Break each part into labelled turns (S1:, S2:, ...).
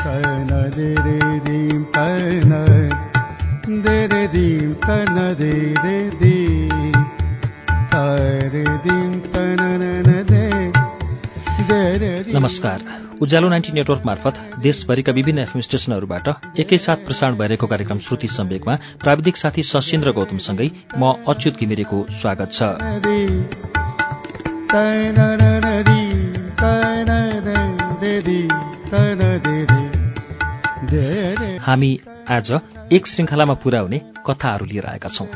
S1: तन they they they दी तन they
S2: नमस्कार। उज्यालो नाइन्टी नेटवर्क मार्फत देशभरिका विभिन्न एफएम स्टेशनहरूबाट एकैसाथ प्रसारण भइरहेको कार्यक्रम श्रुति सम्वेकमा प्राविधिक साथी सशिन्द्र गौतमसँगै म अच्युत घिमिरेको स्वागत छ। हामी आज एक श्रृङ्खलामा पूरा हुने कथाहरू लिएर आएका छौं।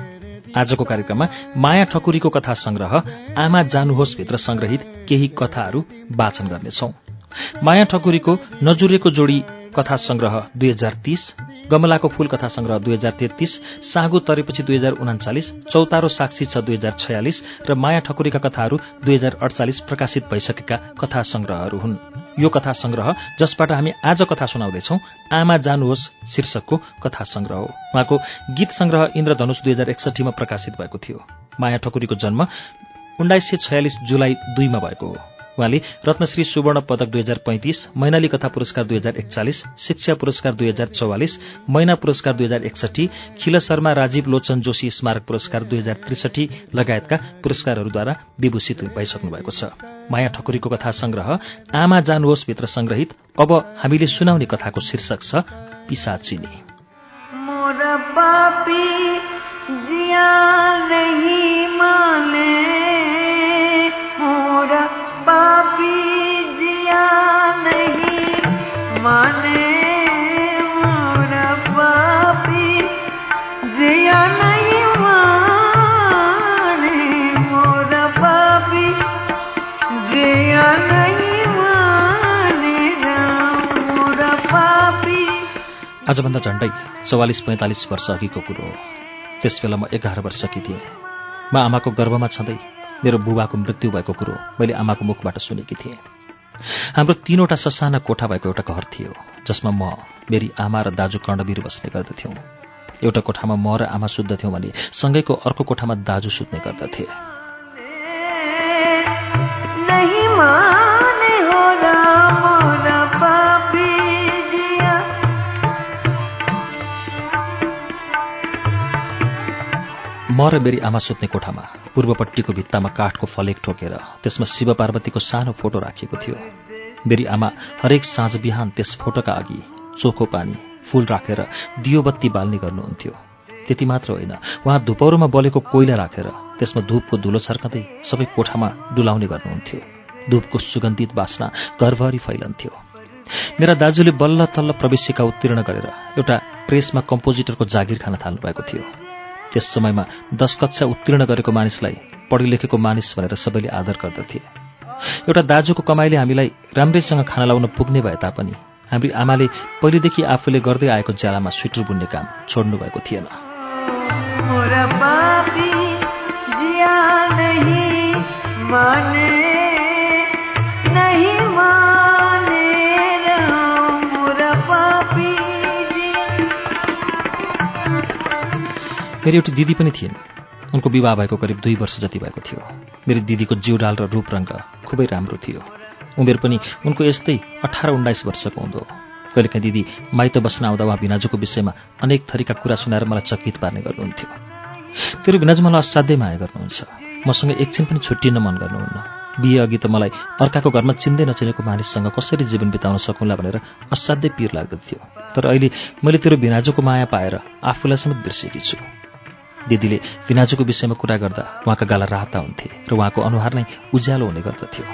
S2: आजको कार्यक्रममा माया ठकुरीको कथा संग्रह आमा जानुहोस् भित्र संग्रहित केही कथाहरू वाचन गर्नेछौं। माया ठकुरीको नजुरेको जोडी कथा संग्रह दुई हजार तीस गमलाको फूल कथा संग्रह दुई हजार तेत्तीस सागो तरेपछि दुई हजार उनाचालिस चौतारो साक्षी छ दुई हजार छयालिस र माया ठकुरीका कथाहरू दुई हजार अडचालिस प्रकाशित भइसकेका कथा संग्रहहरू हुन्। यो कथा संग्रह जसबाट हामी आज कथा सुनाउँदैछौ आमा जानुहोस् शीर्षकको कथा संग्रह हो। उहाँको गीत संग्रह इन्द्रधनुष दुई हजार एकसठीमा प्रकाशित भएको थियो। माया ठकुरीको जन्म उन्नाइस सय छयालिस जुलाई दुईमा भएको हो। उहाँले रत्नश्री सुवर्ण पदक दुई हजार पैंतिस मैनाली कथा पुरस्कार दुई हजार एकचालिस शिक्षा पुरस्कार दुई हजार चौवालिस मैना पुरस्कार दुई हजार एकसठी खिल शर्मा राजीव लोचन जोशी स्मारक पुरस्कार दुई हजार त्रिसठी लगायतका पुरस्कारहरूद्वारा विभूषित भइसक्नु भएको छ। माया ठकुरीको कथा संग्रह आमा जानुहोस् भित्र संग्रहित अब हामीले सुनाउने कथाको शीर्षक छ पिसाचिनी।
S3: मोर
S2: आजभन्दा झण्डै चौवालिस पैँतालिस वर्ष अघिको कुरो हो। त्यस बेला म एघार वर्षकी थिएँ। म आमाको गर्भमा छँदै मेरो बुबाको मृत्यु भएको कुरो मैले आमाको मुखबाट सुनेकी थिएँ। हाम्रो तीनवटा ससाना कोठा भएको एउटा घर थियो जसमा म मेरी आमा र दाजु कर्णवीर बस्ने गर्दथ्यौँ। एउटा कोठामा म र आमा सुत्दथ्यौँ भने सँगैको अर्को कोठामा दाजु सुत्ने गर्दथे। म र मेरी आमा सुत्ने कोठामा पूर्वपट्टिको भित्तामा काठको फलेक ठोकेर त्यसमा शिव पार्वतीको सानो फोटो राखिएको थियो। मेरी आमा हरेक साँझ बिहान त्यस फोटोका अघि चोखो पानी फूल राखेर दियो बत्ती बाल्ने गर्नुहुन्थ्यो। त्यति मात्र होइन उहाँ धुपौरोमा बलेको कोइला राखेर त्यसमा धूपको धुलो छर्कँदै सबै कोठामा डुलाउने गर्नुहुन्थ्यो। धूपको सुगन्धित बास्ना घरभरि फैलन्थ्यो। मेरा दाजुले बल्ल तल्ल प्रवेशिका उत्तीर्ण गरेर एउटा प्रेसमा कम्पोजिटरको जागिर खान थाल्नुभएको थियो। त्यस समयमा दश कक्षा उत्तीर्ण गरेको मानिसलाई पढी लेखेको मानिस भनेर सबैले आदर गर्दथे। एउटा दाजुको कमाइले हामीलाई राम्रैसँग खाना लाउन पुग्ने भए तापनि हाम्री आमाले पहिलेदेखि आफूले गर्दै आएको ज्यालामा स्वेटर बुन्ने काम छोड्नु भएको थिएन
S3: मेरी
S2: एउटी दिदी पनि थिइन्। उनको विवाह भएको करिब दुई वर्ष जति भएको थियो। मेरी दिदीको जिउडाल र रूपरङ्ग खुबै राम्रो थियो। उमेर पनि उनको यस्तै अठार उन्नाइस वर्षको हुँदो। कहिलेकाहीँ दिदी माइत बस्न आउँदा उहाँ भिनाजुको विषयमा अनेक थरीका कुरा सुनाएर मलाई चकित पार्ने गर्नुहुन्थ्यो। तेरो भिनाजु मलाई असाध्यै माया गर्नुहुन्छ। मसँग एकछिन पनि छुट्टिन मन गर्नुहुन्न। बिहे अघि त मलाई अर्काको घरमा चिन्दै नचिनेको मानिससँग कसरी जीवन बिताउन सकौँला भनेर असाध्यै पिर लाग्दथ्यो। तर अहिले मैले तेरो भिनाजुको माया पाएर आफूलाई समेत बिर्सेकी छु। दिदीले भिनाजुको विषयमा कुरा गर्दा उहाँका गाला राता हुन्थे र उहाँको अनुहार नै उज्यालो हुने गर्दथ्यो।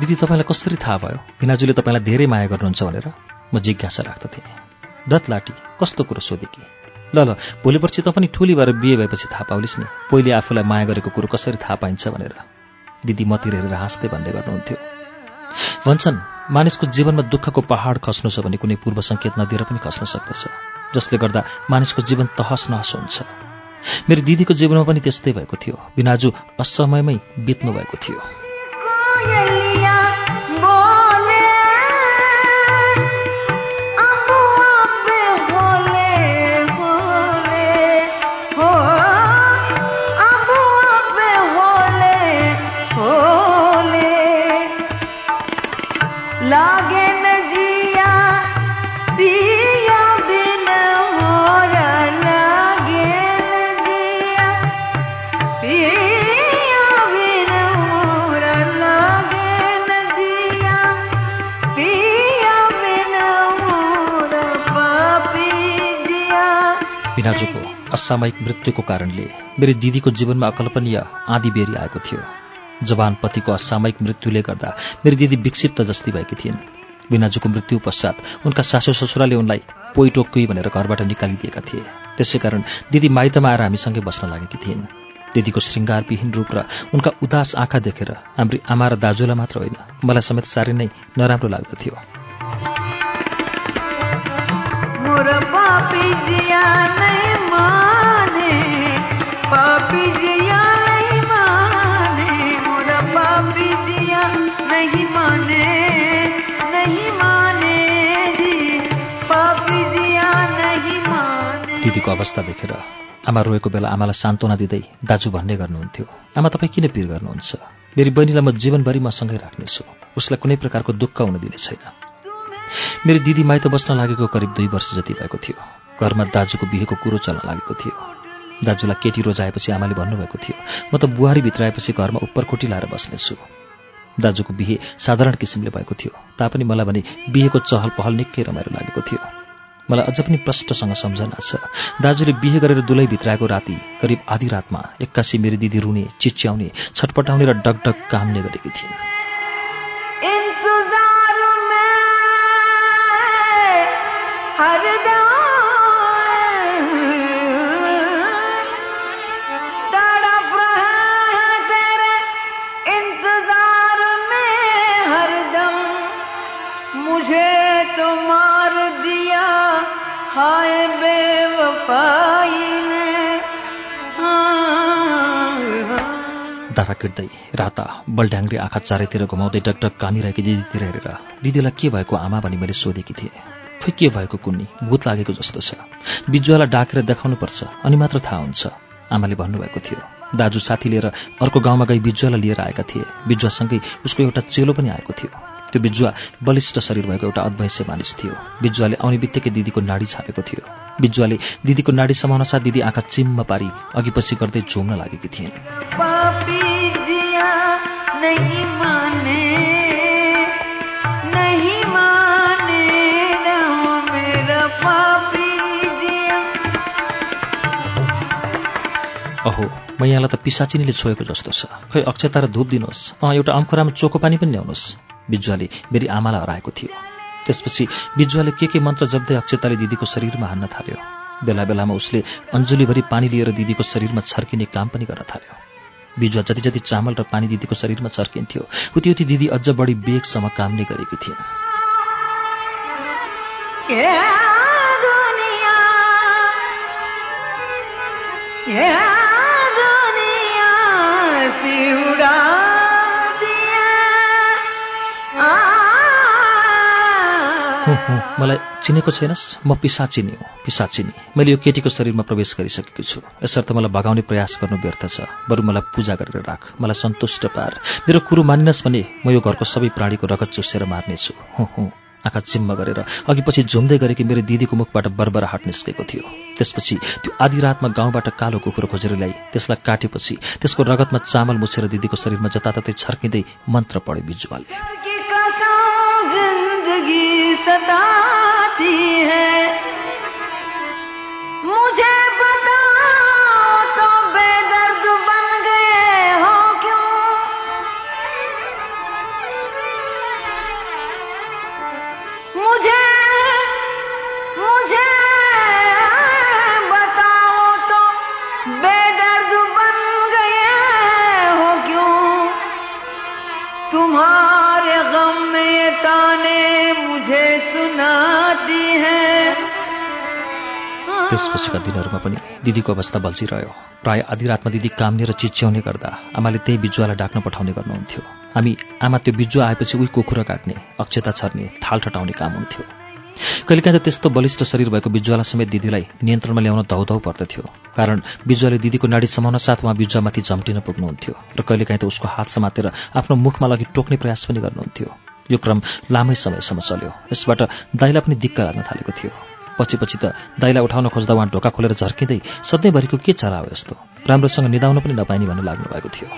S2: दिदी तपाईँलाई कसरी थाहा भयो? भिनाजुले तपाईँलाई धेरै माया गर्नुहुन्छ भनेर म जिज्ञासा राख्दथेँ। दत लाटी कस्तो कुरो सोधेकी? ल ल भोलि पर्सि त पनि ठुली भएर बिहे भएपछि थाहा पाउलिस् नि। पहिले आफूलाई माया गरेको कुरो कसरी थाहा पाइन्छ भनेर। दिदी मतिर हेरेर हाँस्दै भन्ने गर्नुहुन्थ्यो। भन्छन् मानिसको जीवनमा दुःखको पहाड खस्नु छ भने कुनै पूर्व सङ्केत नदिएर पनि खस्न सक्दछ। जसले गर्दा मानिसको जीवन तहस नहस हुन्छ। मेरो दिदीको जीवनमा पनि त्यस्तै भएको थियो। बिनाजु असमयमै बित्नु भएको थियो। असामयिक मृत्युको कारणले मेरो दिदीको जीवनमा अकल्पनीय आँधी बेरी आएको थियो। जवान पतिको असामयिक मृत्युले गर्दा मेरो दिदी विक्षिप्त जस्ती भएकी थिइन्। बिनाजुको मृत्यु पश्चात उनका सासु ससुराले उनलाई पोइटोक्कुई भनेर घरबाट निकालिदिएका थिए। त्यसै कारण दिदी माइतमा आएर हामीसँगै बस्न लागेकी थिइन्। दिदीको श्रृङ्गारविहीन रूप र उनका उदास आँखा देखेर हाम्री आमा र दाजुलाई मात्र होइन मलाई समेत साह्रै नै नराम्रो लाग्दथ्यो दिदीको अवस्था देखेर आमा रोएको बेला आमालाई सान्त्वना दिँदै दाजु भन्ने गर्नुहुन्थ्यो। आमा तपाईँ किन पिर गर्नुहुन्छ? मेरी बहिनीलाई म जीवनभरि मसँगै राख्नेछु। उसलाई कुनै प्रकारको दुःख हुन दिने छैन। मेरो दिदी माइत बस्न लागेको करिब दुई वर्ष जति भएको थियो। घरमा दाजुको बिहेको कुरो चल्न लागेको थियो। दाजुलाई केटी रोजाएपछि आमाले भन्नुभएको थियो म त बुहारी भित्राएपछि घरमा उप्परखुट्टी लाएर बस्नेछु। दाजुको बिहे साधारण किसिमले भएको थियो। तापनि मलाई भने बिहेको चहल पहल निकै रमाइलो लागेको थियो। मलाई अझ पनि प्रष्टसँग सम्झना छ। दाजुले बिहे गरेर दुलै भित्राएको राति करिब आधी रातमा एक्कासी मेरी दिदी रुने चिच्याउने छटपटाउने र डगडग काम्ने गरेकी थिइन्। किट्दै राता बलड्याङ्ग्री आँखा चारैतिर घुमाउँदै डगडग कामिरहेकी दिदीतिर हेरेर दिदीलाई के भएको आमा भनी मैले सोधेकी थिएँ। खोइ के भएको कुन्नी? भूत लागेको जस्तो छ। बिजुवालाई डाकेर देखाउनुपर्छ अनि मात्र थाहा हुन्छ। आमाले भन्नुभएको थियो। दाजु साथी लिएर अर्को गाउँमा गई बिजुवालाई लिएर आएका थिए। बिजुवासँगै उसको एउटा चेलो पनि आएको थियो। त्यो बिजुवा बलिष्ठ शरीर भएको एउटा अद्वैंश्य मानिस थियो। बिजुवाले आउने बित्तिकै दिदीको नाडी छापेको थियो। बिजुवाले दिदीको नाडी समाउन साथ दिदी आँखा चिम्म पारी अघिपछि गर्दै झुम्न लागेकी थिइन्। अहो म यहाँलाई त पिसाचिनीले छोएको जस्तो छ। खै अक्षता र धुप दिनुहोस्। अँ एउटा अङ्कुरामा चोको पानी पनि ल्याउनुहोस्। बिजुवाले मेरी आमालाई हराएको थियो। त्यसपछि बिजुवाले के के मन्त्र जप्दै अक्षताले दिदीको शरीरमा हान्न थाल्यो। बेला बेलामा उसले अञ्जुलीभरि पानी लिएर दिदीको शरीरमा छर्किने काम पनि गर्न थाल्यो। बिजुवा जति जति चामल र पानी दिदीको शरीरमा छर्किन्थ्यो उति उति दिदी अझ बढी बेगसम्म कामले गरेकी थिइन्।
S3: ये
S2: मलाई चिनेको छैनस्? म पिसाचिनी हो पिसाचिनी। मैले यो केटीको शरीरमा प्रवेश गरिसकेको छु। यसर्थ मलाई भगाउने प्रयास गर्नु व्यर्थ छ। बरु मलाई पूजा गरेर राख। मलाई सन्तुष्ट पार। मेरो कुरो मानिनस् भने म यो घरको सबै प्राणीको रगत चुसेर मार्नेछु। हुँ हुँ। आँखा चिम्म गरेर। अघि पछि झुम्दै गरेकी मेरो दिदीको मुखबाट बरबर हाट निस्केको थियो। त्यसपछि त्यो आधी रातमा गाउँबाट कालो कुकुर खोजेर ल्याई। त्यसलाई काटेपछि त्यसको रगतमा चामल मुछेर दिदीको शरीरमा जताततै छर्किँदै मन्त्र पढ्यो बिजुवाले।
S3: की कसम जिंदगी सताती है। मुझे
S2: दिदीको अवस्था बल्झिरह्यो। प्राय आधी रातमा दिदी काम्ने र चिच्याउने गर्दा आमाले त्यही बिजुवालाई डाक्न पठाउने गर्नुहुन्थ्यो। हामी आमा त्यो बिजुवा आएपछि उही कुखुरा काट्ने अक्षता छर्ने थाल ठटाउने काम हुन्थ्यो। कहिलेकाहीँ त त्यस्तो बलिष्ठ शरीर भएको बिजुवालाई समेत दिदीलाई नियन्त्रणमा ल्याउन धौधौ पर्दथ्यो। कारण बिजुवाले दिदीको नाडी समाउन साथ उहाँ बिजुवामाथि झम्टिन पुग्नुहुन्थ्यो र कहिलेकाहीँ त उसको हात समातेर आफ्नो मुखमा लगी टोक्ने प्रयास पनि गर्नुहुन्थ्यो। यो क्रम लामै समयसम्म चल्यो। यसबाट दाइलाई पनि दिक्क लाग्न थालेको थियो। पछि पछि त दाइलाई उठाउन खोज्दा उहाँ ढोका खोलेर झर्किँदै सधैँभरिको के चरा हो यस्तो? राम्रोसँग निदाउन पनि नपाइने भन्ने लाग्नु भएको थियो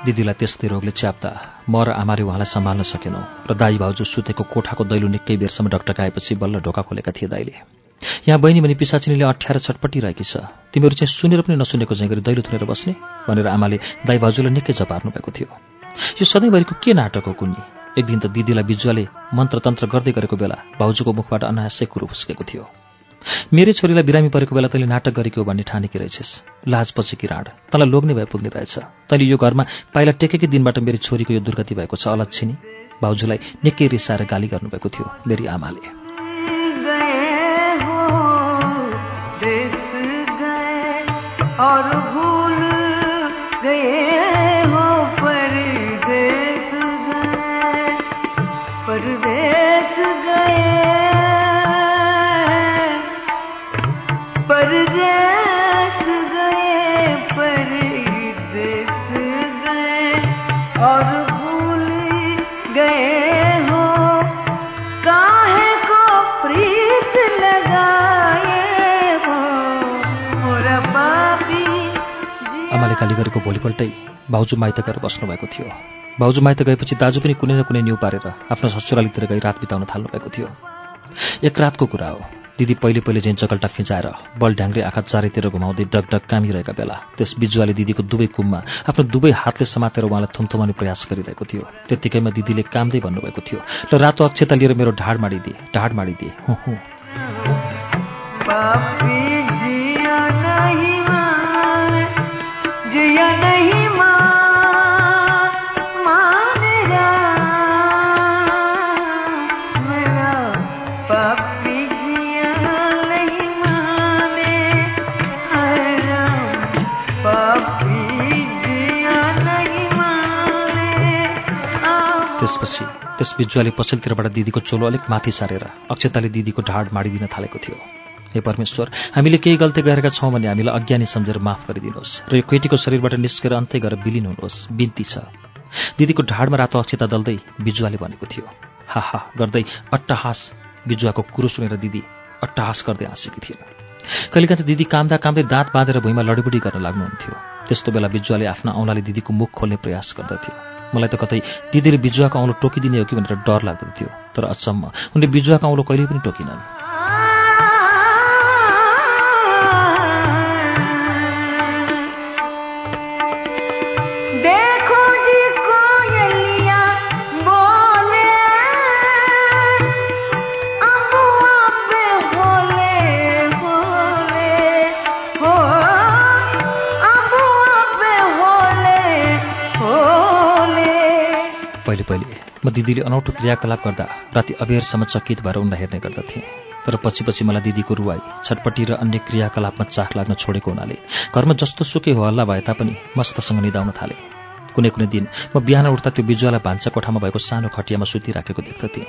S2: दिदीलाई त्यस्तै रोगले च्याप्दा म र आमाले उहाँलाई सम्हाल्न सकेनौँ र दाई भाउजू सुतेको कोठाको दैलो निकै बेरसम्म डकटकाएपछि बल्ल ढोका खोलेका थिए दाईले। यहाँ बहिनी भने पिसाचिनीले अठ्याएर छटपटिरहेकी छ। तिमीहरू चाहिँ सुनेर पनि नसुनेको चाहिँ गरी दैलो थुनेर बस्ने? भनेर आमाले दाई भाउजूलाई निकै झपार्नु भएको थियो। यो सधैँभरिको के नाटक हो कुन्नी? एक दिन त दिदीलाई बिजुवाले मन्त्रतन्त्र गर्दै गरेको बेला भाउजूको मुखबाट अनायासै कुरो फुस्केको थियो। मेरै छोरीलाई बिरामी परेको बेला तैँले नाटक गरेको हो भन्ने ठानेकी रहेछस्। लाज पछि कि राड। तँलाई लोग्ने भए पुग्ने रहेछ। तैँले यो घरमा पाइला टेकेकै दिनबाट मेरी छोरीको यो दुर्गति भएको छ अलच्छिनी भाउजूलाई निकै रिसाएर गाली गर्नुभएको थियो मेरी आमाले। गाली गरेको भोलिपल्टै भाउजू माइत गएर बस्नुभएको थियो। भाउजू माइत गएपछि दाजु पनि कुनै न कुनै न्यु पारेर आफ्नो ससुरालीतिर गई रात बिताउन थाल्नु भएको थियो। एक रातको कुरा हो। दिदी पहिले पहिले झैँ जगल्टा फिजाएर बल ढ्याङ्ग्रे आँखा चारैतिर घुमाउँदै डगडग कामिरहेका बेला त्यस बिजुवाले दिदीको दुवै कुममा आफ्नो दुवै हातले समातेर उहाँलाई थुम्थुमाउने प्रयास गरिरहेको थियो। त्यत्तिकैमा दिदीले कामदै भन्नुभएको थियो र रातो अक्षता लिएर मेरो ढाड माडिदिए ढाड माडिदिए हुँ हुँ। त्यस बिजुवाले पछिल्लोतिरबाट दिदीको चोलो अलिक माथि सारेर अक्षताले दिदीको ढाड माडिदिन थालेको थियो। हे परमेश्वर हामीले केही गल्ती गरेका छौँ भने हामीलाई अज्ञानी सम्झेर माफ गरिदिनुहोस् र यो केटीको शरीरबाट निस्केर अन्तै गएर विलिन हुनुहोस्। बिन्ती छ। दिदीको ढाडमा रातो अक्षता दल्दै बिजुवाले भनेको थियो। हा हा गर्दै अट्टहास बिजुवाको कुरो सुनेर दिदी अट्टहास गर्दै हाँसेकी थिइन्। कहिलेकाहीँ त दिदी कामदा कामदै दाँत बाँधेर भुइँमा लडीबुडी गर्न लाग्नुहुन्थ्यो। त्यस्तो बेला बिजुवाले आफ्ना औँलाले दिदीको मुख खोल्ने प्रयास गर्दथ्यो। मलाई त कतै दिदीले बिजुवाको औँलो टोकिदिने हो कि भनेर डर लाग्दथ्यो तर अचम्म उनले बिजुवाको औँलो कहिल्यै पनि टोकिनन्। म दिदीले अनौठो क्रियाकलाप गर्दा राति अबेरसम्म चकित भएर उनलाई हेर्ने गर्दथेँ। तर पछि पछि मलाई दिदीको रुवाई छटपट्टि र अन्य क्रियाकलापमा चाख लाग्न छोडेको हुनाले घरमा जस्तो सुकै हो हल्ला भए तापनि मस्तसँग निदाउन थाले। कुनै कुनै दिन म बिहान उठ्दा त्यो बिजुवालाई भान्सा कोठामा भएको सानो खटियामा सुतिराखेको देख्दथेँ।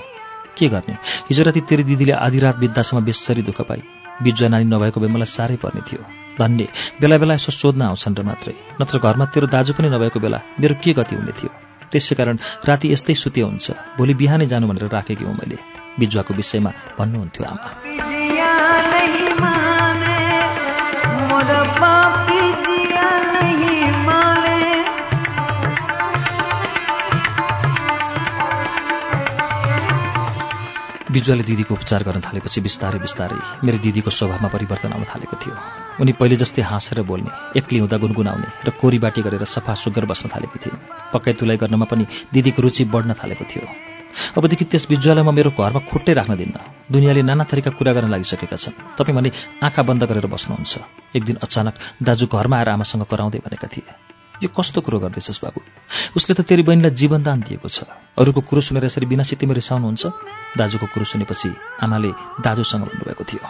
S2: के गर्ने? हिजो राति तेरी दिदीले आधी रात बित्दासम्म बेसरी दुःख पाई। बिजुवा नानी नभएको भए मलाई साह्रै पर्ने थियो। धन्य बेला बेला यसो सोध्न आउँछन् र मात्रै। नत्र घरमा तेरो दाजु पनि नभएको बेला मेरो के गति हुने थियो? त्यसै कारण राति यस्तै सुते हुन्छ। भोलि बिहानै जानु भनेर राखेकी हुँ मैले। बिजुवाको विषयमा भन्नुहुन्थ्यो आमा। बिजुवाले दिदीको उपचार गर्न थालेपछि बिस्तारै बिस्तारै मेरो दिदीको स्वभावमा परिवर्तन आउन थालेको थियो। उनी पहिले जस्तै हाँसेर बोल्ने एक्लै हुँदा गुनगुनाउने र कोरीबाटी गरेर सफा सुग्घर बस्न थालेकी थिइन्। पक्कै तुलाइ गर्नमा पनि दिदीको रुचि बढ्न थालेको थियो। अबदेखि त्यस बिजुवालाई म मेरो घरमा खुट्टै राख्न दिन्न। दुनियाँले नाना थरीका कुरा गर्न लागिसकेका छन्। तपाईँ भने आँखा बन्द गरेर बस्नुहुन्छ। एक दिन अचानक दाजु घरमा आएर आमासँग कराउँदै भनेका थिए। यो कस्तो कुरो गर्दैछस् बाबु? उसले त तेरी बहिनीलाई जीवनदान दिएको छ। अरूको कुरो सुनेर यसरी बिना सित्तीमा रिसाउनुहुन्छ दाजुको कुरो सुनेपछि आमाले दाजुसँग भन्नुभएको थियो।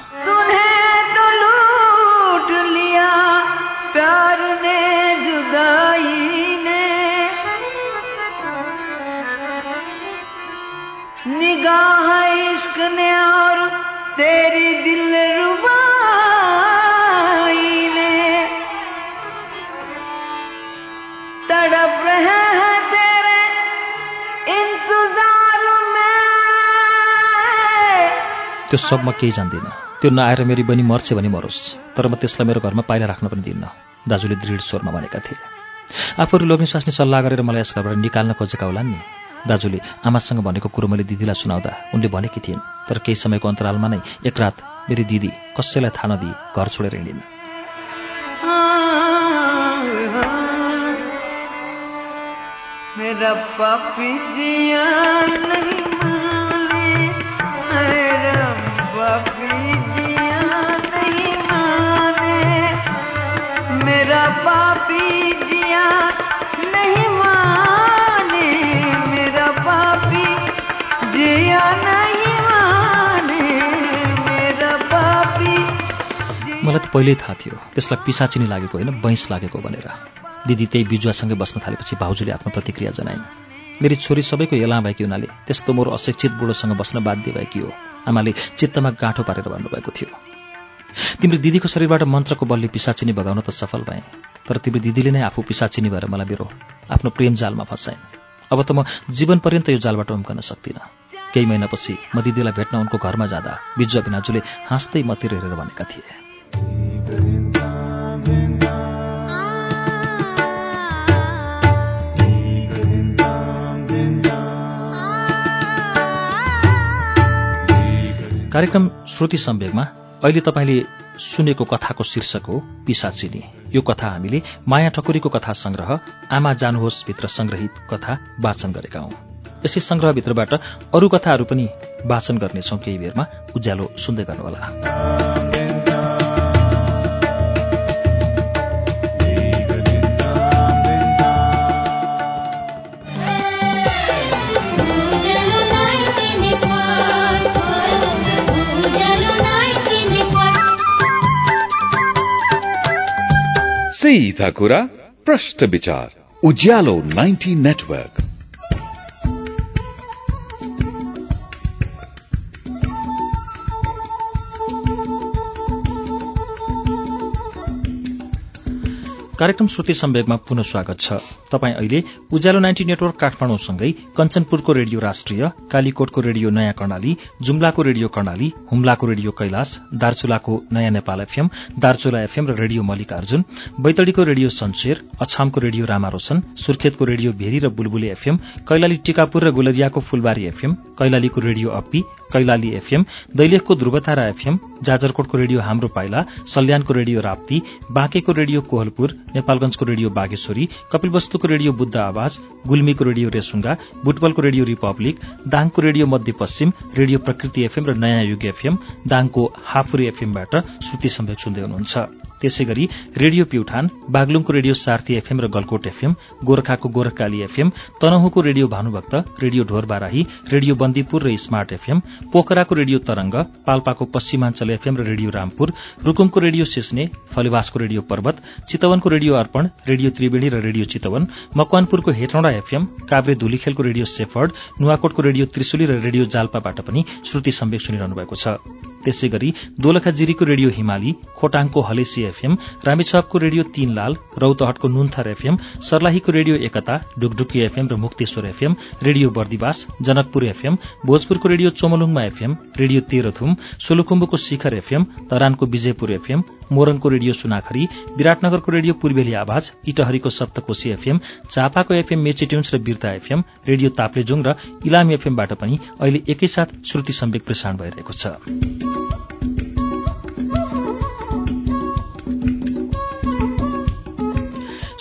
S3: निगाह इश्क ने और तेरी दिल रुबाई
S2: त्यो सब म केही जान्दिनँ। त्यो नआएर मेरी बहिनी मर्छ भने मरोस्। तर म त्यसलाई मेरो घरमा पाइला राख्न पनि दिन्न। दाजुले दृढ स्वरमा भनेका थिए। आफूहरू लोग्ने स्वास्नी सल्लाह गरेर मलाई यस घरबाट निकाल्न खोजेका होलान् नि। दाजुले आमासँग भनेको कुरो मैले दिदीलाई सुनाउँदा उनले भनेकी थिइन्। तर केही समयको अन्तरालमा नै एक रात मेरी दिदी कसैलाई थाहा नदिई घर छोडेर हिँडिन्।
S3: मेरा पापी जिया नहीं मेरा पापी जिया नहीं माने मेरा पापी जिया नहीं माने मेरा पापी
S2: मलाई त पहिल्यै थाहा थियो त्यसलाई पिसाचिनी लागेको होइन बैंस लागेको भनेर। दिदी त्यही बिजुवासँगै बस्न थालेपछि भाउजूले आफ्नो प्रतिक्रिया जनाइन्। मेरी छोरी सबैको हेला भएकी हुनाले त्यस्तो मोर अशिक्षित बुढोसँग बस्न बाध्य भएकी हो। आमाले चित्तमा गाँठो पारेर भन्नुभएको थियो। तिम्रो दिदीको शरीरबाट मन्त्रको बलले पिसाचिनी भगाउन त सफल भएँ तर तिम्रो दिदीले नै आफू पिसाचिनी भएर मलाई मेरो आफ्नो प्रेम जालमा फसाइन्। अब त म जीवन पर्यन्त यो जालबाट उम्कन सक्दिनँ। केही महिनापछि म दिदीलाई भेट्न उनको घरमा जाँदा बिजुवा भिनाजुले हाँस्दै मतिर हेरेर भनेका थिए। कार्यक्रम श्रुति सम्वेगमा अहिले तपाईँले सुनेको कथाको शीर्षक हो पिसाचिनी। यो कथा हामीले माया ठकुरीको कथा संग्रह आमा जानुहोस् भित्र संग्रहित कथा वाचन गरेका हौं। यसै संग्रहभित्रबाट अरू कथाहरू पनि वाचन गर्नेछौं केही बेरमा। उज्यालो सुन्दै गर्नुहोला।
S4: सीधा कुरा प्रश्न विचार उज्यालो 90 नेटवर्क
S2: कार्यक्रम श्रुति सम्वेगमा पुनः स्वागत छ। तपाईँ अहिले उज्यालो नाइन्टी नेटवर्क काठमाडौँसँगै कञ्चनपुरको रेडियो राष्ट्रिय कालीकोटको रेडियो नयाँ कर्णाली जुम्लाको रेडियो कर्णाली हुम्लाको रेडियो कैलाश दार्चुलाको नयाँ नेपाल एफएम दार्चुला एफएम र रेडियो मल्लिकार्जुन बैतडीको रेडियो सन्सेर अछामको रेडियो रामारोशन सुर्खेतको रेडियो भेरी र बुलबुले एफएम कैलाली टिकापुर र गुलरियाको फुलबारी एफएम कैलालीको रेडियो अप्पी कैलाली एफएम दैलेखको ध्रुवतारा एफएम जाजरकोटको रेडियो हाम्रो पाइला सल्यानको रेडियो राप्ती बाँकेको रेडियो कोहलपुर नेपालगंजको रेडियो बागेश्वरी कपिलवस्तुको रेडियो बुद्ध आवाज गुल्मीको रेडियो रेसुङ्गा बुटबलको रेडियो रिपब्लिक दाङको radio Madhyapashchim radio Prakriti FM र नयाँ युग एफएम दाङको हाफुरी एफएमबाट श्रुति सम्वेक सुन्दै हुनुहुन्छ। त्यसै गरी रेडियो प्युठान बागलुङको रेडियो सार्थी एफएम र गलकोट एफएम गोर्खाको Gorakhkali FM तनहुँको radio Bhanubhakta radio Dhorbarahi radio Bandipur र स्मार्ट एफएम पोखराको रेडियो तरंग पाल्पाको पश्चिमाञ्चल एफएम र रेडियो रामपुर रुकुमको रेडियो सिस्ने फलेवासको रेडियो पर्वत चितवनको रेडियो अर्पण रेडियो त्रिवेणी र रेडियो चितवन मकवानपुरको हेटौँडा एफएम काभ्रे धुलीखेलको रेडियो सेफर्ड नुवाकोटको रेडियो त्रिशुली र रेडियो जाल्पाबाट पनि श्रुति सम्वेक सुनिरहनु भएको छ। त्यसै गरी दोलखाजिरीको रेडियो हिमाली खोटाङको हलेसी एफएम रामेछापको रेडियो तीनलाल रौतहटको नुन्थर एफएम सर्लाहीको रेडियो एकता ढुकढुकी एफएम र Mukteshwar FM radio Bardibas Janakpur FM भोजपुरको radio Chomolungma FM radio Terhathum सोलुखुम्बुको Shikhar FM तरानको विजयपुर एफएम मोरङको रेडियो सुनाखरी विराटनगरको रेडियो पूर्वेली आवाज इटहरीको सप्तकोशी एफएम चापाको एफएम मेचिट्युन्स र बिर्ता एफएम रेडियो ताप्लेजुङ र इलाम एफएमबाट पनि अहिले एकैसाथ श्रुति सम्वेक प्रसारण भइरहेको छ।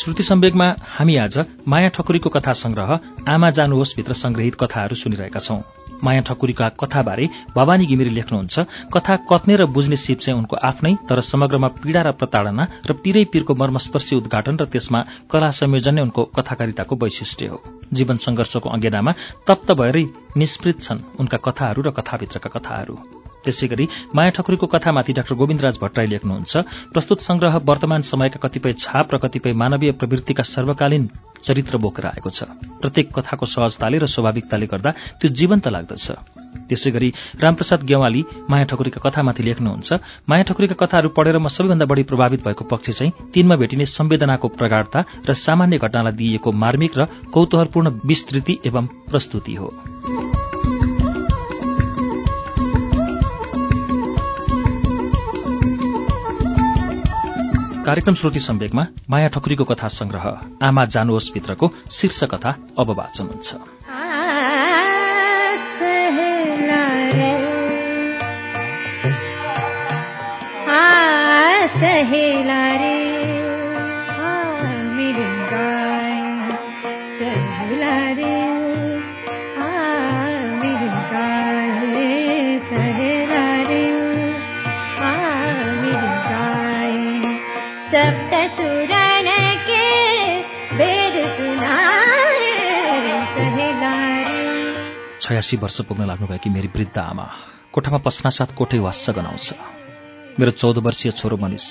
S2: श्रुति सम्वेगमा हामी आज माया ठकुरीको कथा संग्रह आमा जानुहोस् भित्र संग्रहित कथाहरू सुनिरहेका छौं। माया ठकुरीका कथाबारे भवानी घिमिरे लेख्नुहुन्छ। कथा कथ्ने र बुझ्ने सिप चाहिँ उनको आफ्नै तर समग्रमा पीडा र प्रताडना र पिरै पीरको मर्मस्पर्शी उद्घाटन र त्यसमा कला संयोजन नै उनको कथाकारिताको वैशिष्ट्य हो। जीवन सङ्घर्षको अङ्गेनामा तप्त भएरै निष्पृत छन् उनका कथाहरू र कथाभित्रका कथाहरू। त्यसै गरी माया ठकुरीको कथामाथि डाक्टर गोविन्दराज भट्टराई लेख्नुहुन्छ प्रस्तुत संग्रह वर्तमान समयका कतिपय छाप र कतिपय मानवीय प्रवृत्तिका सर्वकालीन चरित्र बोकेर आएको छ। प्रत्येक कथाको सहजताले र स्वाभाविकताले गर्दा त्यो जीवन्त लाग्दछ त्यसै गरी रामप्रसाद गेवाली माया ठकुरीका कथामाथि लेख्नुहुन्छ माया ठकुरीका कथाहरू पढेर म सबैभन्दा बढी प्रभावित भएको पक्ष चाहिँ तिनमा भेटिने संवेदनाको प्रगाढता र सामान्य घटनालाई दिइएको मार्मिक र कौतूहलपूर्ण विस्तृति एवं प्रस्तुति हो। कार्यक्रम श्रुति सम्वेकमा माया ठकुरीको कथा संग्रह। आमा जानुहोस् भित्रको शीर्ष कथा अब वाचन हुन्छ।
S5: सहेला सप्त सुरन के वेद
S2: छयासी वर्ष पुग्न लाग्नुभएकी मेरी वृद्ध आमा। कोठामा पस्नासाथ कोठै वास्य गनाउँछ मेरो चौध वर्षीय छोरो मनिष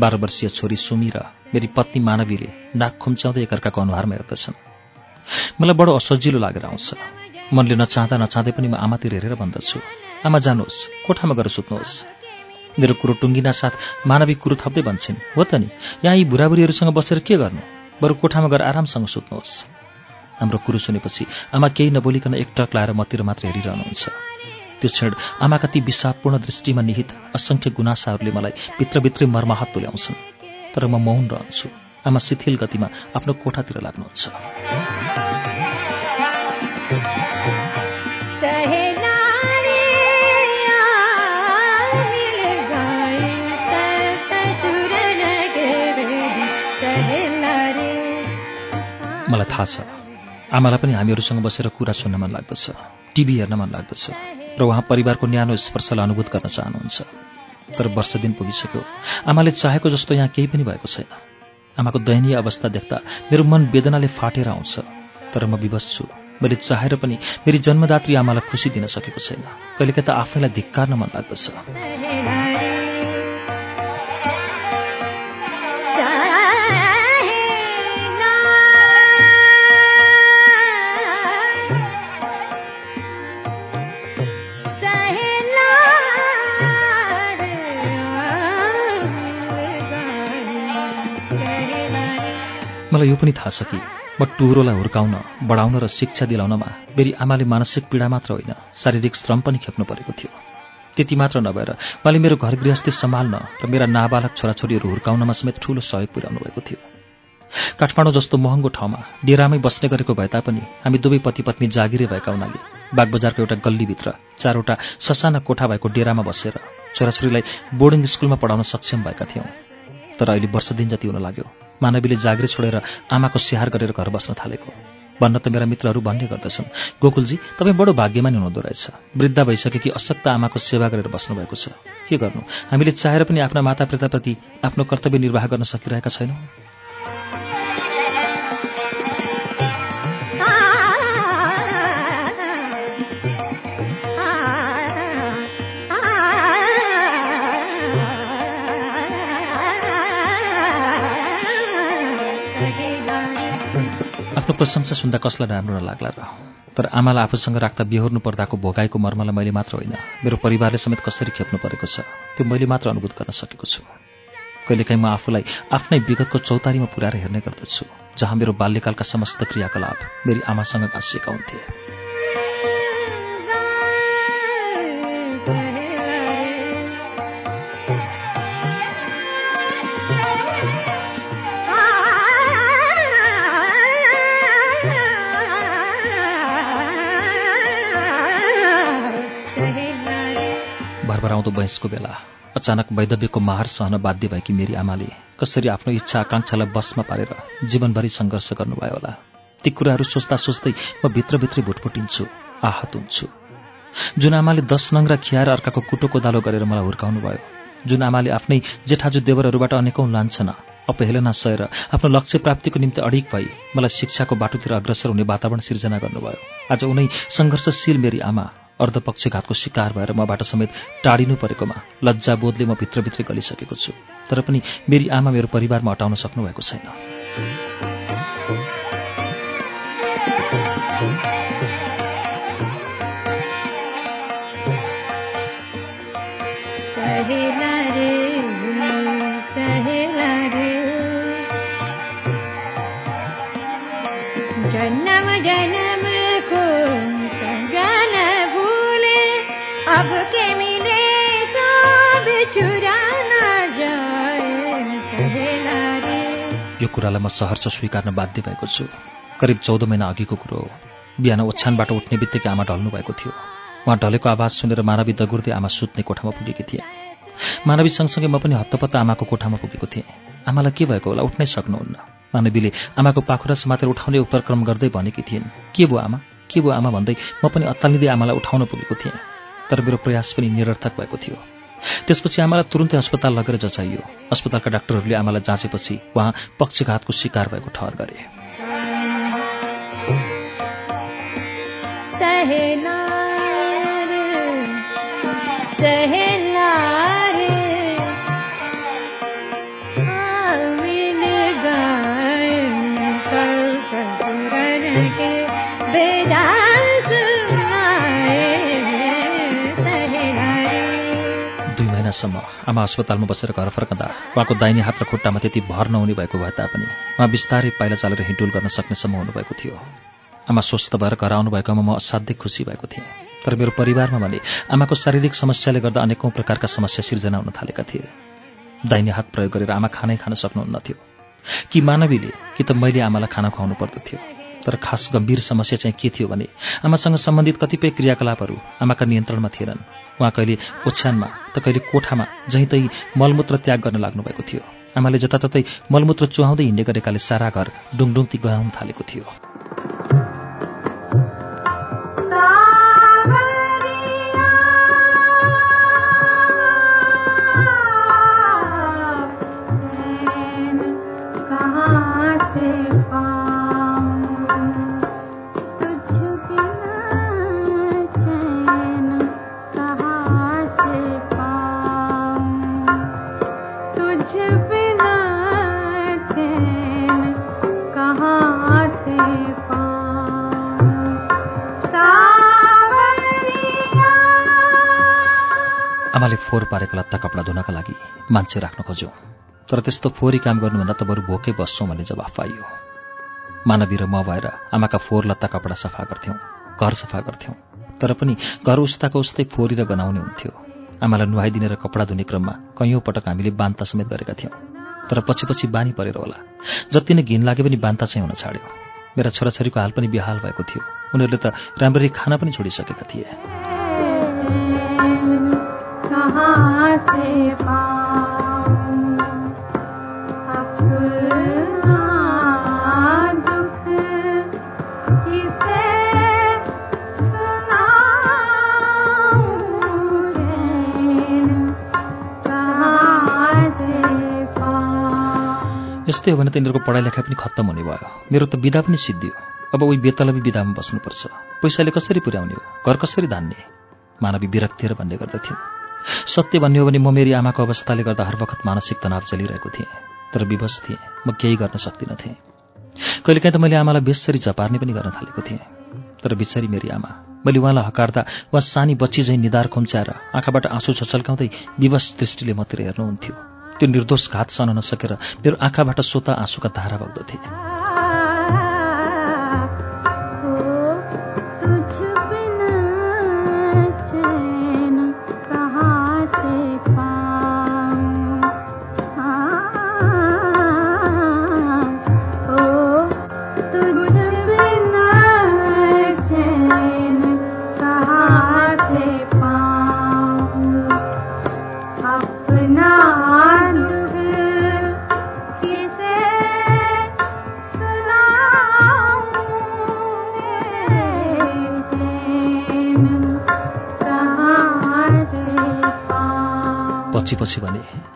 S2: बाह्र वर्षीय छोरी सुमी र मेरी पत्नी मानवीले नाक खुम्च्याउँदै एकअर्काको अनुहारमा हेर्दछन्। मलाई बडो असजिलो लागेर आउँछ। मनले नचाहँदा नचाहँदै पनि म आमातिर हेरेर भन्दछु। आमा जानुहोस् कोठामा गएर सुत्नुहोस्। मेरो कुरो टुङ्गिना साथ मानवी कुरो थप्दै भन्छन्। हो त नि? यहाँ यी बुढाबुढीहरूसँग बसेर के गर्नु? बरु कोठामा गएर आरामसँग सुत्नुहोस्। हाम्रो कुरो सुनेपछि आमा केही नबोलिकन एकटक लाएर मतिर मात्र हेरिरहनुहुन्छ। त्यो क्षण आमाका ती विषादपूर्ण दृष्टिमा निहित असङ्ख्य गुनासाहरूले मलाई भित्रभित्रै मर्माहत तुल्याउँछन्। तर म मौन रहन्छु। आमा शिथिल गतिमा आफ्नो कोठातिर लाग्नुहुन्छ। मलाई थाहा छ। आमालाई पनि हामीहरूसँग बसेर कुरा सुन्न मन लाग्दछ। टिभी हेर्न मन लाग्दछ। र उहाँ परिवारको न्यानो स्पर्शलाई अनुभूत गर्न चाहनुहुन्छ। तर वर्ष दिन पुगिसक्यो। आमाले चाहेको जस्तो यहाँ केही पनि भएको छैन। आमाको दयनीय अवस्था देख्दा मेरो मन वेदनाले फाटेर आउँछ। तर म विवश छु। मैले चाहेर पनि मेरी जन्मदात्री आमालाई खुसी दिन सकेको छैन। कहिलेकाहीँ त आफैलाई धिक्कार्न मन लाग्दछ। मलाई यो पनि थाहा छ कि म टुहुरोलाई हुर्काउन बढाउन र शिक्षा दिलाउनमा मेरी आमाले मानसिक पीडा मात्र होइन शारीरिक श्रम पनि खेप्नु परेको थियो। त्यति मात्र नभएर उहाँले मेरो घर गृहस्थी सम्हाल्न र मेरा नाबालक छोराछोरीहरू हुर्काउनमा समेत ठूलो सहयोग पुर्याउनु भएको थियो। काठमाडौँ जस्तो महँगो ठाउँमा डेरामै बस्ने गरेको भए तापनि हामी दुवै पति पत्नी जागिरे भएका हुनाले बागबजारको एउटा गल्लीभित्र चारवटा ससाना कोठा भएको डेरामा बसेर छोराछोरीलाई बोर्डिङ स्कुलमा पढाउन सक्षम भएका थियौँ। तर अहिले वर्ष दिन जति हुन लाग्यो। मानवीले जागिर छोडेर आमाको स्याहार गरेर घर बस्न थालेको। भन्न त मेरा मित्रहरू भन्ने गर्दछन्। गोकुलजी तपाईँ बडो भाग्यमानी हुनुहुँदो रहेछ। वृद्ध भइसकेकी अशक्त आमाको सेवा गरेर बस्नुभएको छ। के गर्नु? हामीले चाहेर पनि आफ्ना मातापिताप्रति आफ्नो कर्तव्य निर्वाह गर्न सकिरहेका छैनौँ। प्रशंसा सुन्दा कसलाई राम्रो नलाग्ला र? तर आमालाई आफूसँग राख्दा बेहोर्नु पर्दाको भोगाईको मर्मलाई मैले मात्र होइन मेरो परिवारले समेत कसरी खेप्नु परेको छ त्यो मैले मात्र अनुभूत गर्न सकेको छु। कहिलेकाहीँ म आफूलाई आफ्नै विगतको चौतारीमा पुर्याएर हेर्ने गर्दछु जहाँ मेरो बाल्यकालका समस्त क्रियाकलाप मेरी आमासँग गाँसिएका हुन्थे। भरभराउँदो बयसको बेला अचानक वैधव्यको महार सहन बाध्य भएकी मेरी आमाले कसरी आफ्नो इच्छा आकाङ्क्षालाई बसमा पारेर जीवनभरि सङ्घर्ष गर्नुभयो होला? ती कुराहरू सोच्दा सोच्दै म भित्रभित्रै भुटभुटिन्छु आहत हुन्छु। जुन आमाले दस नङ्ग्रा खियाएर अर्काको कुटो कोदालो गरेर मलाई हुर्काउनु भयो जुन आमाले आफ्नै जेठाजु देवरहरूबाट अनेकौँ लान्छन् अपहेलना सहेर आफ्नो लक्ष्य प्राप्तिको निम्ति अडिक भई मलाई शिक्षाको बाटोतिर अग्रसर हुने वातावरण सिर्जना गर्नुभयो। आज उनै सङ्घर्षशील मेरी आमा अर्धपक्षघातको शिकार भएर मबाट समेत टाढिनु परेकोमा लज्जा बोधले म भित्रभित्रै गलिसकेको छु। तर पनि मेरी आमा मेरो परिवारमा हटाउन सक्नुभएको छैन। कुरालाई म सहर्ष स्वीकार्न बाध्य भएको छु। करिब चौध महिना अघिको कुरो हो। बिहान ओछ्यानबाट उठ्ने बित्तिकै आमा ढल्नु भएको थियो। उहाँ ढलेको आवाज सुनेर मानवी दगुर्दै आमा सुत्ने कोठामा पुगेकी थिए। मानवी सँगसँगै म पनि हत्तपत्त आमाको कोठामा पुगेको थिएँ। आमालाई के भएको होला? उठ्नै सक्नुहुन्न। मानवीले आमाको पाखुरा समातेर उठाउने उपक्रम गर्दै भनेकी थिइन् के भयो आमा? के भयो आमा? भन्दै म पनि अत्तालिँदै आमालाई उठाउन पुगेको थिएँ। तर मेरो प्रयास पनि निरर्थक भएको थियो। त्यसपछि आमालाई तुरुन्तै अस्पताल लगेर जचाइयो। अस्पतालका डाक्टरहरूले आमालाई जाँचेपछि उहाँ पक्षघातको शिकार भएको ठहर गरे। महिनासम्म आमा अस्पतालमा बसेर घर फर्कँदा उहाँको दाहिने हात र खुट्टामा त्यति भर नहुने भएको भए तापनि उहाँ बिस्तारै पाइला चालेर हिँडुल गर्न सक्नेसम्म हुनुभएको थियो। आमा स्वस्थ भएर घर आउनुभएकोमा म असाध्यै खुसी भएको थिएँ। तर मेरो परिवारमा भने आमाको शारीरिक समस्याले गर्दा अनेकौँ प्रकारका समस्या सिर्जना हुन थालेका थिए। दाहिने हात प्रयोग गरेर आमा खानै खान सक्नुहुन्नथ्यो कि मानवीले कि त मैले आमालाई खाना खुवाउनु पर्दथ्यो तर खास गम्भीर समस्या चाहिँ के थियो भने आमासँग सम्बन्धित कतिपय क्रियाकलापहरू आमाका नियन्त्रणमा थिएनन्। उहाँ कहिले ओछ्यानमा त कहिले कोठामा जहीँ मलमूत्र त्याग गर्न लाग्नुभएको थियो। आमाले जताततै मलमूत्र चुहाउँदै हिँड्ने गरेकाले सारा घर डुङडुङती गराउन थालेको थियो। फोहोर पारेको लत्ता कपडा धुनका लागि मान्छे राख्न खोज्यौँ। तर त्यस्तो फोहोरी काम गर्नुभन्दा त बरु भोकै बस्छौँ भन्ने जवाफ पाइयो। मानवी र म भएर आमाका फोहोर लत्ता कपडा सफा गर्थ्यौँ घर सफा गर्थ्यौँ। तर पनि घर उस्ताको उस्तै फोहोरी र गनाउने हुन्थ्यो। आमालाई नुहाइदिने र कपडा धुने क्रममा कैयौँ पटक हामीले बान्ता समेत गरेका थियौँ। तर पछि पछि बानी परेर होला। जति नै घिन लागे पनि बान्ता चाहिँ हुन छाड्यो। मेरा छोराछोरीको हाल पनि बेहाल भएको थियो। उनीहरूले त राम्ररी खाना पनि छोडिसकेका थिए। यस्तै हो भने त यिनीहरूको पढाइ लेखाइ पनि खत्तम हुने भयो। मेरो त बिदा पनि सिद्धियो। अब उही बेतलबी बिदामा बस्नुपर्छ। पैसाले कसरी पुर्याउने हो? घर कसरी धान्ने? मानवी विरक्तिएर भन्ने गर्दथिन्। सत्य भन्ने हो भने म मेरी आमाको अवस्थाले गर्दा हर वखत मानसिक तनाव चलिरहेको थिएँ तर विवश थिएँ। म केही गर्न सक्दिनँ थिएँ। कहिलेकाहीँ त मैले आमालाई बेसरी झपार्ने पनि गर्न थालेको थिएँ। तर बिचरी मेरी आमा मैले उहाँलाई हकार्दा उहाँ सानी बच्ची झैँ निधार खुम्च्याएर आँखाबाट आँसु छचल्काउँदै विवश दृष्टिले मतिर हेर्नुहुन्थ्यो। त्यो निर्दोष घात सहन नसकेर मेरो आँखाबाट स्वतः आँसुका धारा बग्दथे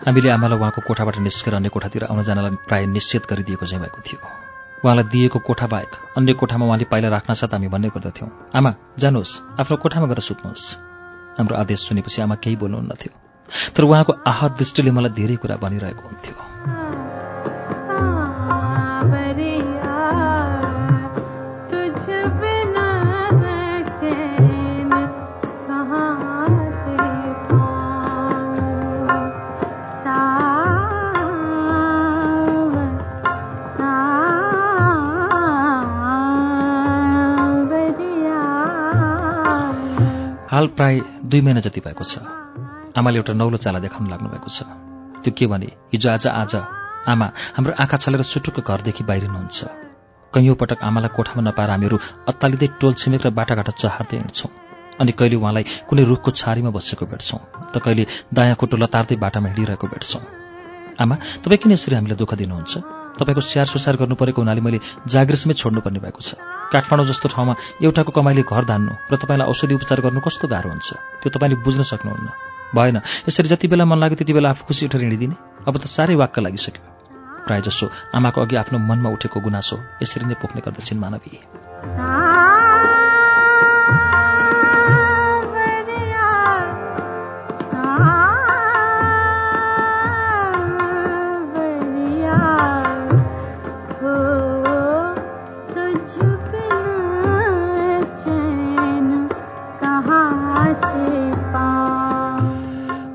S2: हामीले आमालाई उहाँको कोठाबाट निस्केर अन्य कोठातिर आउन जानलाई प्राय निश्चित गरिदिएको चाहिँ भएको थियो। उहाँलाई दिएको कोठा बाहेक अन्य कोठामा उहाँले पाइला राख्न साथ हामी भन्ने गर्दथ्यौँ। आमा जानुहोस् आफ्नो कोठामा गएर सुत्नुहोस्। हाम्रो आदेश सुनेपछि आमा केही बोल्नुहुन्नथ्यो। तर उहाँको आहत दृष्टिले मलाई धेरै कुरा भनिरहेको हुन्थ्यो। हाल प्राय दुई महिना जति भएको छ। आमाले एउटा नौलो चाला देखाउन लाग्नु भएको छ। त्यो के भने हिजो आज आज आमा हाम्रो आँखा छलेर सुटुक्क घरदेखि बाहिरिनुहुन्छ कैयौँ पटक आमालाई कोठामा नपाएर हामीहरू अत्तालिँदै टोल छिमेक र बाटाघाटा चहार्दै हिँड्छौँ। अनि कहिले उहाँलाई कुनै रुखको छारीमा बसेको भेट्छौँ त कहिले दायाँ खुट्टो लतार्दै बाटामा हिँडिरहेको भेट्छौँ। आमा तपाईँ किन यसरी हामीलाई दुःख दिनुहुन्छ? तपाईँको स्याहार सुसार गर्नु परेको हुनाले मैले जागिरसमेत छोड्नुपर्ने भएको छ। काठमाडौँ जस्तो ठाउँमा एउटाको कमाइले घर धान्नु र तपाईँलाई औषधि उपचार गर्नु कस्तो गाह्रो हुन्छ? त्यो तपाईँले बुझ्न सक्नुहुन्न। भएन यसरी जति बेला मन लाग्यो त्यति बेला आफू खुसी उठेर हिँडिदिने। अब त साह्रै वाक्क लागिसक्यो। प्रायः जसो आमाको अघि आफ्नो मनमा उठेको गुनासो यसरी नै पोख्ने गर्दछिन् मानवी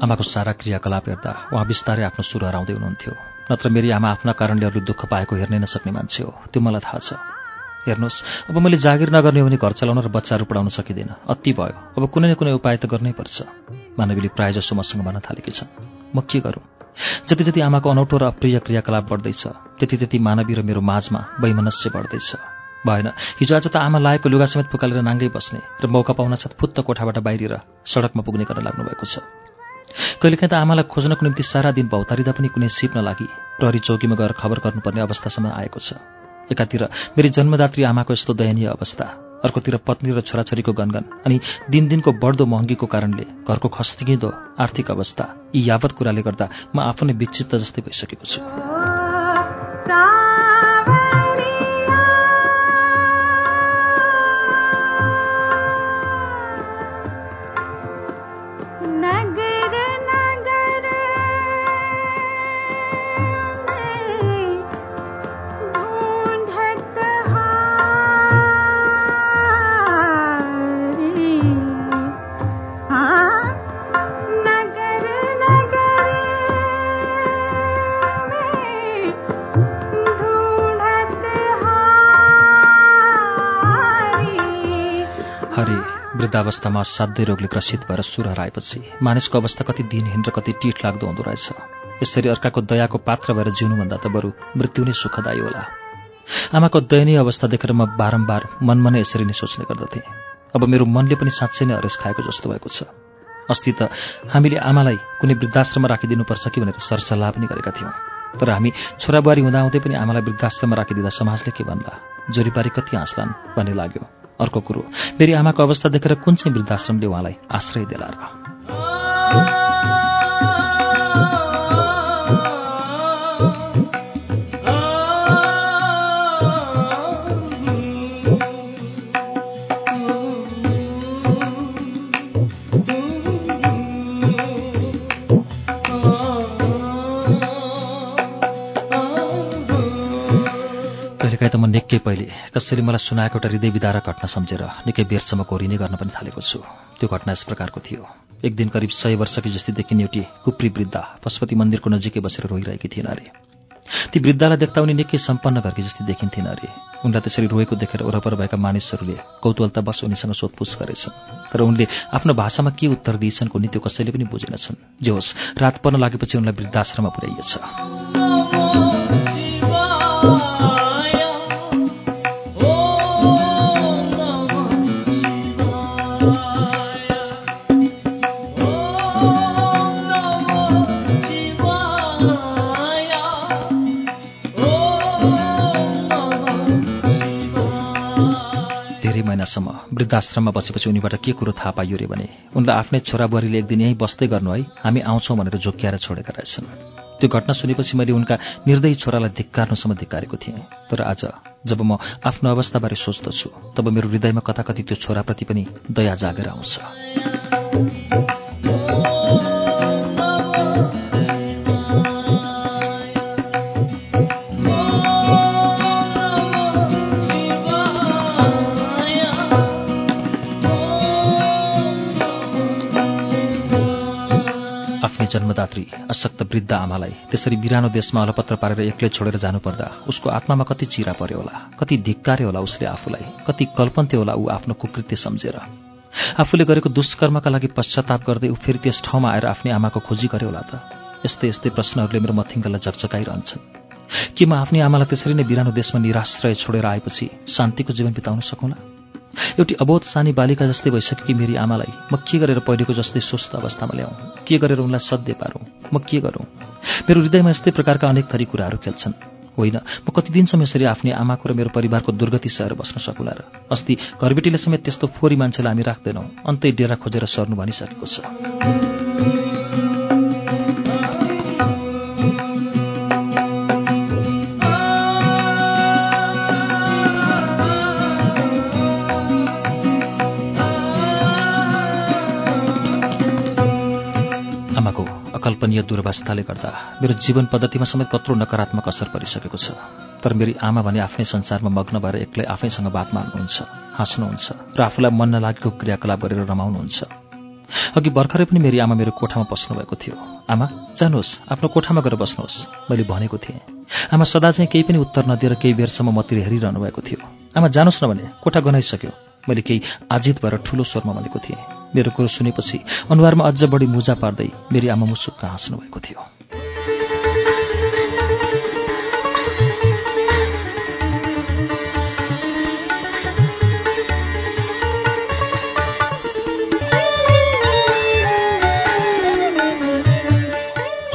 S2: आमाको सारा क्रियाकलाप हेर्दा उहाँ बिस्तारै आफ्नो सुर हराउँदै हुनुहुन्थ्यो। नत्र मेरी आमा आफ्ना कारणले अरूले दुःख पाएको हेर्नै नसक्ने मान्छे हो। त्यो मलाई थाहा छ। हेर्नुहोस् अब मैले जागिर नगर्ने हो भने घर चलाउन र बच्चाहरू पढाउन सकिँदैन। अति भयो। अब कुनै न कुनै उपाय त गर्नै पर्छ। मानवीले प्रायः जसो मसँग भन्न थालेकी छन्। म के गरौँ? जति जति आमाको अनौठो र अप्रिय क्रियाकलाप बढ्दैछ त्यति त्यति मानवी र मेरो माझमा वैमनस्य बढ्दैछ। भएन हिजो आज त आमा लाएको लुगा समेत फुकालेर नाङ्गै बस्ने र मौका पाउन साथ फुत्त कोठाबाट बाहिरिएर सडकमा पुग्ने गर्न लाग्नु भएको छ। कहिलेकाहीँ त आमालाई खोज्नको निम्ति सारा दिन भौतारिँदा पनि कुनै सिप नलागी। प्रहरी चौकीमा गएर खबर गर्नुपर्ने अवस्थासम्म आएको छ। एकातिर मेरी जन्मदात्री आमाको यस्तो दयनीय अवस्था अर्कोतिर पत्नी र छोराछोरीको गनगन अनि दिनदिनको बढ्दो महँगीको कारणले घरको खस्तिगिँदो आर्थिक अवस्था यी यावत कुराले गर्दा म आफू नै विक्षिप्त जस्तै भइसकेको छु। वृद्धावस्थामा असाध्यै रोगले ग्रसित भएर सुर हराएपछि मानिसको अवस्था कति दिनहीन र कति टिठ लाग्दो हुँदो रहेछ। यसरी अर्काको दयाको पात्र भएर जिउनुभन्दा त बरु मृत्यु नै सुखदायी होला। आमाको दयनीय अवस्था देखेर म बारम्बार मनमा नै यसरी नै सोच्ने गर्दथेँ। अब मेरो मनले पनि साँच्चै नै हरेस खाएको जस्तो भएको छ। अस्ति त हामीले आमालाई कुनै वृद्धाश्रममा राखिदिनुपर्छ कि भनेर सरसल्लाह पनि गरेका थियौँ। तर हामी छोराबुहारी हुँदाहुँदै पनि आमालाई वृद्धाश्रममा राखिदिँदा समाजले के भन्ला? जोरीपारी कति हाँस्लान् भन्ने लाग्यो। अर्को कुरो। मेरी आमाको अवस्था देखेर कुन चाहिँ वृद्धाश्रमले उहाँलाई आश्रय देला र? निकै पहिले? कसैले मलाई सुनाएको एउटा हृदय विदारक घटना सम्झेर निकै बेरसम्म कोरिने गर्न पनि थालेको छु। त्यो घटना यस प्रकारको थियो। एक दिन करिब सय वर्षकी जस्तै देखिने एउटी कुप्री वृद्धा पशुपति मन्दिरको नजिकै बसेर रोइरहेकी थिइन् अरे। ती वृद्धालाई देख्दा उनी निकै सम्पन्न घरकी जस्तै देखिन्थिन् अरे। उनलाई त्यसरी रोएको देखेर वरपर भएका मानिसहरूले कौतूहलता बस उनीसँग सोधपुछ गरेछन्। तर उनले आफ्नो भाषामा के उत्तर दिएछन् कुनी त्यो कसैले पनि बुझेनछन्। जे होस् रात पर्न लागेपछि उनलाई वृद्धाश्रममा पुर्याइएछ। वृद्धाश्रममा बसेपछि उनीबाट के कुरो थाहा पाइयो रे भने उनलाई आफ्नै छोराबुहारीले एक दिन यहीँ बस्दै गर्नु है हामी आउँछौँ भनेर झोक्क्याएर छोडेका रहेछन्। त्यो घटना सुनेपछि मैले उनका निर्दयी छोरालाई धिक्कार्नुसम्म धिक्कारेको थिएँ। तर आज जब म आफ्नो अवस्थाबारे सोच्दछु तब मेरो हृदयमा कता कति त्यो छोराप्रति पनि दया जागेर आउँछ। जन्मदात्री अशक्त वृद्ध आमालाई त्यसरी बिरानो देशमा अलपत्र पारेर एक्लै छोडेर जानुपर्दा उसको आत्मामा कति चिरा पर्यो होला कति धिक्कार्यो होला उसले आफूलाई कति कल्पन्थ्यो होला ऊ आफ्नो कुकृत्य सम्झेर। आफूले गरेको दुष्कर्मका लागि पश्चाताप गर्दै ऊ फेरि त्यस ठाउँमा आएर आफ्नै आमाको खोजी गर्यो होला त। यस्तै यस्तै प्रश्नहरूले मेरो मथिङ्गलाई झकझकाइरहन्छन् के म आफ्नै आमालाई त्यसरी नै बिरानो देशमा निराश्रय छोडेर आएपछि शान्तिको जीवन बिताउन सकौँला? एउटी अबोध सानी बालिका जस्तै भइसकेकी मेरी आमालाई? म के गरेर पहिलेको जस्तै स्वस्थ अवस्थामा ल्याउँ के गरेर उनलाई सध्य पारौँ? म के गरौँ? मेरो हृदयमा यस्तै प्रकारका अनेक थरी कुराहरू खेल्छन्। होइन म कति दिनसम्म यसरी आफ्नै आमाको र मेरो परिवारको दुर्गति सहेर बस्न सकुला र अस्ति घरबेटीले समेत त्यस्तो फोहोरी मान्छेलाई हामी राख्दैनौँ। अन्तै डेरा खोजेर सर्नु भनिसकेको छ। अकल्पनीय दुर्वस्थाले गर्दा मेरो जीवन पद्धतिमा समेत कत्रो नकारात्मक असर परिसकेको छ। तर मेरी आमा भने आफ्नै संसारमा मग्न भएर एक्लै आफैसँग बात मार्नुहुन्छ हाँस्नुहुन्छ र आफूलाई मन नलागेको क्रियाकलाप गरेर रमाउनुहुन्छ। अघि भर्खरै पनि मेरी आमा मेरो कोठामा बस्नुभएको थियो। आमा जानुहोस् आफ्नो कोठामा गएर बस्नुहोस्। मैले भनेको थिएँ। आमा सदा चाहिँ केही पनि उत्तर नदिएर केही बेरसम्म मतिर हेरिरहनु भएको थियो। आमा जानुहोस् न भने कोठा गनाइसक्यो। मैले केही आजित भएर ठुलो स्वरमा भनेको थिएँ। मेरो कुरो सुनेपछि अनुहारमा अझ बढी मुजा पार्दै मेरी आमा मुसुक्क हाँस्नु भएको थियो।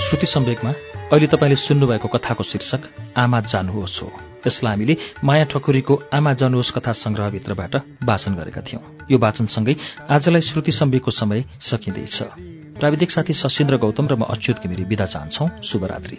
S2: श्रुति सम्वेकमा अहिले तपाईँले सुन्नुभएको कथाको शीर्षक आमा जानुहोस् हो। यसलाई हामीले माया ठकुरीको आमा जानुहोस् कथा संग्रहभित्रबाट वाचन गरेका थियौं। यो वाचनसँगै आजलाई श्रुति सम्वेकको समय सकिँदैछ। प्राविधिक साथी सशिन्द्र गौतम र म अच्युत घिमिरी विदा चाहन्छौ। शुभरात्री।